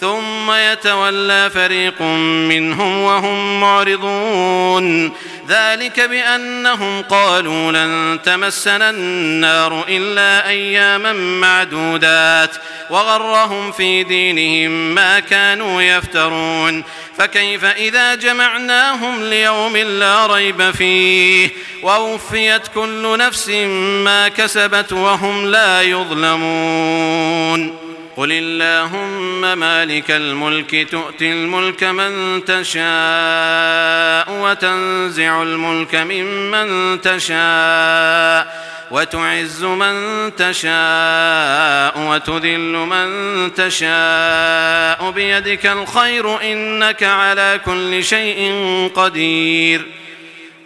ثم يتولى فريق منهم وهم معرضون. ذلك بأنهم قالوا لن تمسنا النار إلا أياما معدودات وغرهم في دينهم ما كانوا يفترون. فكيف إذا جمعناهم ليوم لا ريب فيه؟ ووفيت كل نفس ما كسبت وهم لا يظلمون. قل اللهم مالك الملك تؤتي الملك من تشاء وتنزع الملك ممن تشاء وتعز من تشاء وتذل من تشاء بيدك الخير إنك على كل شيء قدير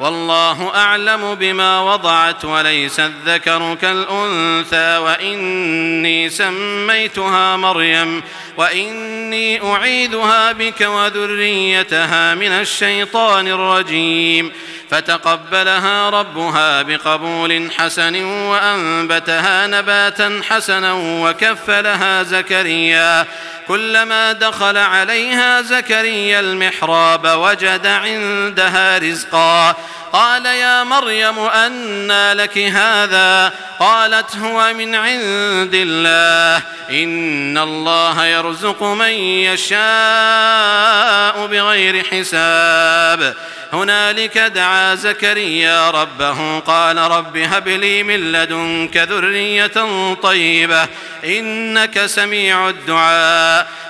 والله أعلم بما وضعت وليس الذكر كالأنثى وإني سميتها مريم وإني أعيدها بك وذريتها من الشيطان الرجيم فتقبلها ربها بقبول حسن وأنبتها نباتا حسنا وكفلها زكريا كلما دخل عليها زكريا المحراب وجد عندها رزقا قال يا مريم أنى لك هذا؟ قالت هو من عند الله. إن الله يرزق من يشاء بغير حساب. هنالك دعا زكريا ربه قال رب هب لي من لدنك ذرية طيبة إنك سميع الدعاء.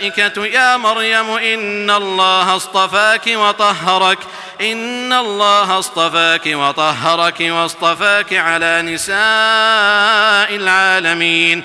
الملائكة يا مريم إن الله اصطفاك وطهرك إن الله اصطفاك وطهرك واصطفاك على نساء العالمين.